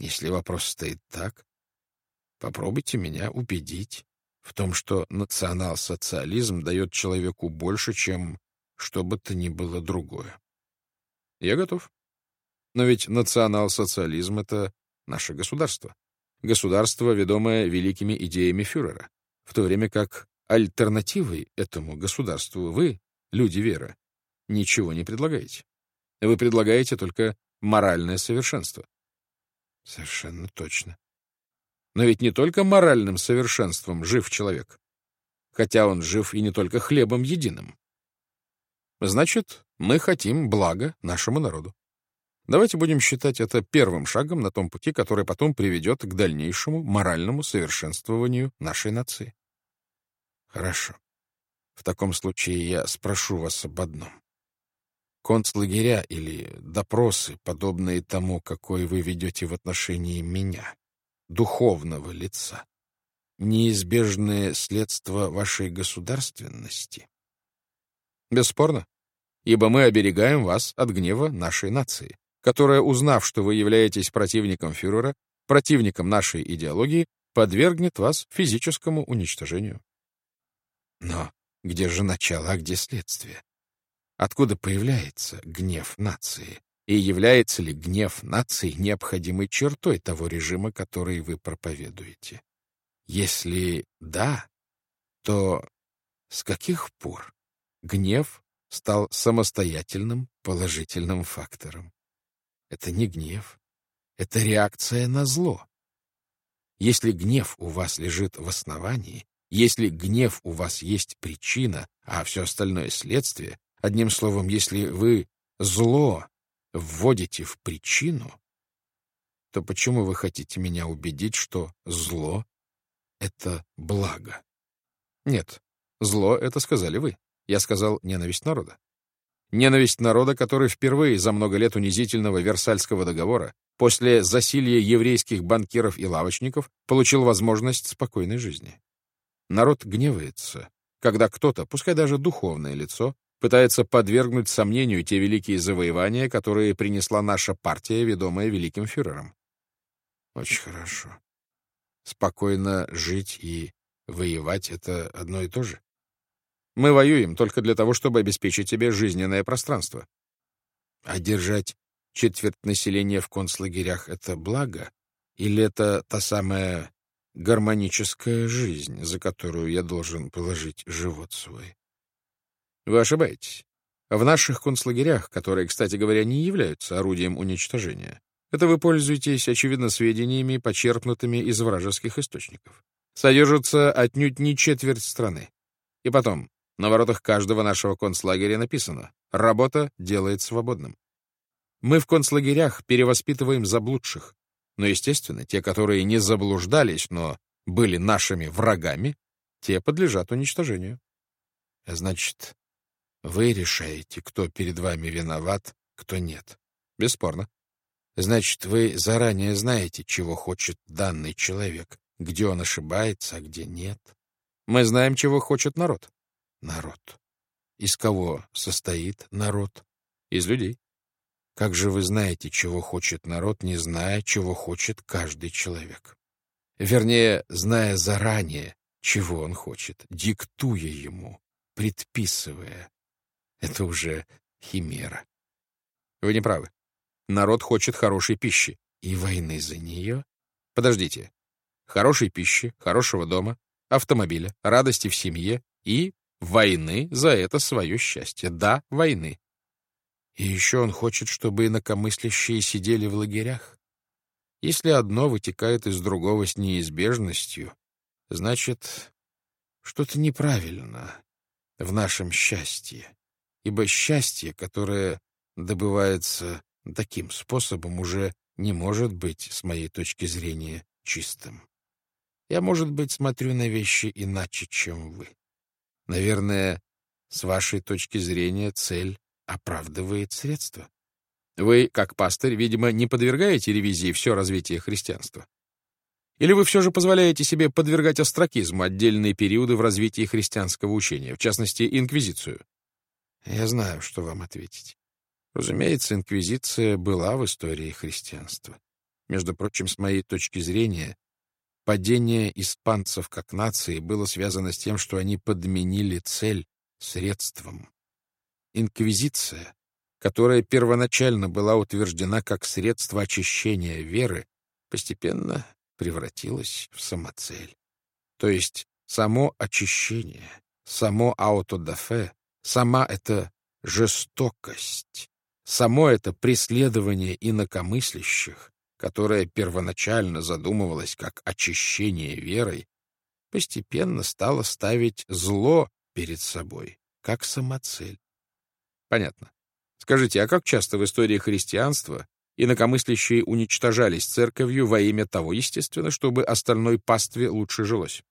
Если вопрос стоит так, попробуйте меня убедить в том, что национал-социализм дает человеку больше, чем что бы то ни было другое. Я готов. Но ведь национал-социализм — это наше государство. Государство, ведомое великими идеями фюрера. В то время как альтернативой этому государству вы, люди веры, ничего не предлагаете. Вы предлагаете только моральное совершенство. Совершенно точно. Но ведь не только моральным совершенством жив человек. Хотя он жив и не только хлебом единым. Значит, мы хотим блага нашему народу. Давайте будем считать это первым шагом на том пути, который потом приведет к дальнейшему моральному совершенствованию нашей нации. Хорошо. В таком случае я спрошу вас об одном. Концлагеря или допросы, подобные тому, какой вы ведете в отношении меня, духовного лица, неизбежное следство вашей государственности? Бесспорно, ибо мы оберегаем вас от гнева нашей нации, которая, узнав, что вы являетесь противником фюрера, противником нашей идеологии, подвергнет вас физическому уничтожению. Но где же начало, а где следствие? Откуда появляется гнев нации? И является ли гнев нации необходимой чертой того режима, который вы проповедуете? Если да, то с каких пор гнев стал самостоятельным положительным фактором? Это не гнев, это реакция на зло. Если гнев у вас лежит в основании, если гнев у вас есть причина, а все остальное — следствие, одним словом, если вы зло вводите в причину, то почему вы хотите меня убедить, что зло — это благо? Нет, зло — это сказали вы. Я сказал ненависть народа. Ненависть народа, который впервые за много лет унизительного Версальского договора, после засилья еврейских банкиров и лавочников, получил возможность спокойной жизни. Народ гневается, когда кто-то, пускай даже духовное лицо, пытается подвергнуть сомнению те великие завоевания, которые принесла наша партия, ведомая великим фюрером. Очень хорошо. Спокойно жить и воевать — это одно и то же. Мы воюем только для того, чтобы обеспечить себе жизненное пространство. А держать четверть населения в концлагерях — это благо? Или это та самая гармоническая жизнь, за которую я должен положить живот свой. Вы ошибаетесь. В наших концлагерях, которые, кстати говоря, не являются орудием уничтожения, это вы пользуетесь, очевидно, сведениями, почерпнутыми из вражеских источников. Содержится отнюдь не четверть страны. И потом, на воротах каждого нашего концлагеря написано «Работа делает свободным». Мы в концлагерях перевоспитываем заблудших, но, естественно, те, которые не заблуждались, но были нашими врагами, те подлежат уничтожению. Значит, вы решаете, кто перед вами виноват, кто нет. Бесспорно. Значит, вы заранее знаете, чего хочет данный человек, где он ошибается, а где нет. Мы знаем, чего хочет народ. Народ. Из кого состоит народ? Из людей. Как же вы знаете, чего хочет народ, не зная, чего хочет каждый человек? Вернее, зная заранее, чего он хочет, диктуя ему, предписывая. Это уже химера. Вы не правы. Народ хочет хорошей пищи. И войны за нее? Подождите. Хорошей пищи, хорошего дома, автомобиля, радости в семье и войны за это свое счастье. Да, войны. И еще он хочет, чтобы инакомыслящие сидели в лагерях. Если одно вытекает из другого с неизбежностью, значит, что-то неправильно в нашем счастье. Ибо счастье, которое добывается таким способом, уже не может быть, с моей точки зрения, чистым. Я, может быть, смотрю на вещи иначе, чем вы. Наверное, с вашей точки зрения цель оправдывает средства. Вы, как пастырь, видимо, не подвергаете ревизии все развитие христианства. Или вы все же позволяете себе подвергать остракизму отдельные периоды в развитии христианского учения, в частности, инквизицию? Я знаю, что вам ответить. Разумеется, инквизиция была в истории христианства. Между прочим, с моей точки зрения, падение испанцев как нации было связано с тем, что они подменили цель средством. Инквизиция, которая первоначально была утверждена как средство очищения веры, постепенно превратилась в самоцель. То есть само очищение, само аутодафе, сама эта жестокость, само это преследование инакомыслящих, которое первоначально задумывалось как очищение верой, постепенно стало ставить зло перед собой, как самоцель. Понятно. Скажите, а как часто в истории христианства инакомыслящие уничтожались церковью во имя того, естественно, чтобы остальной пастве лучше жилось?